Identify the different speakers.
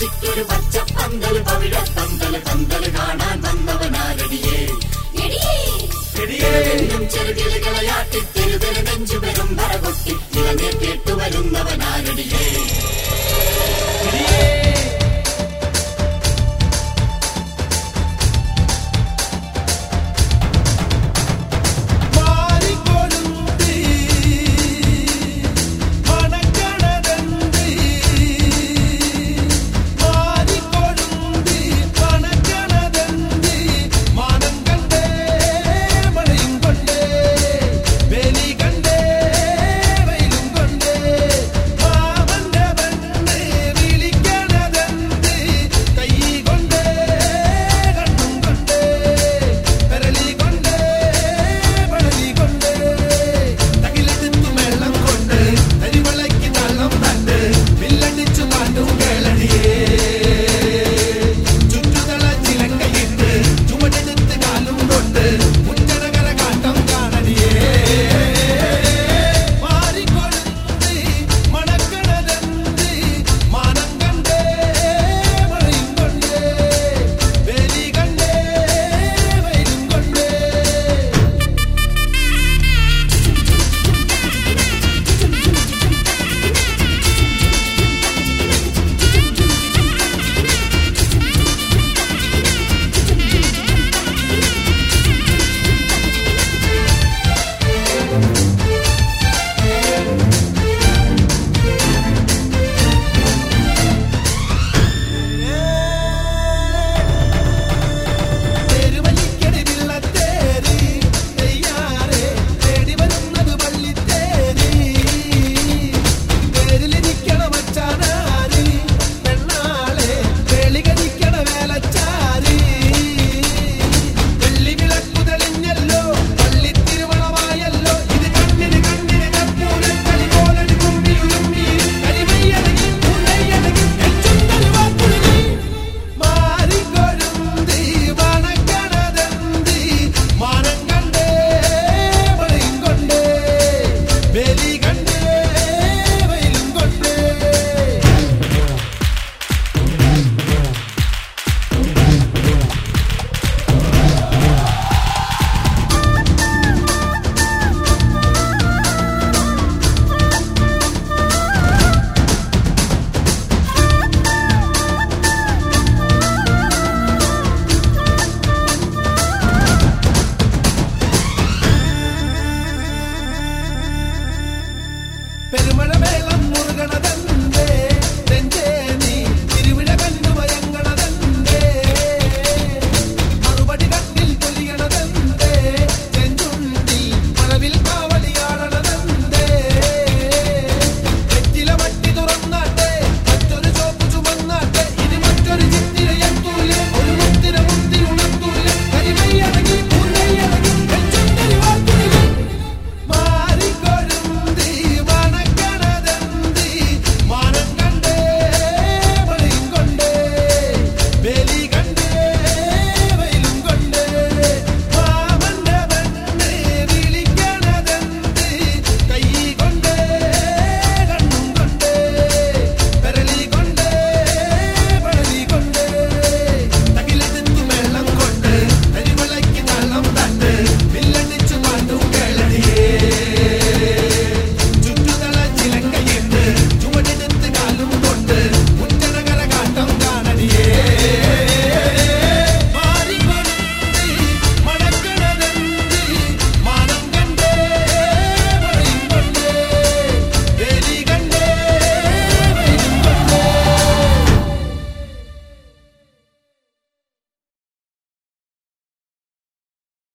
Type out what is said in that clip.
Speaker 1: ചിക്കൊരു പച്ചപ്പന്തൽ പവിഴ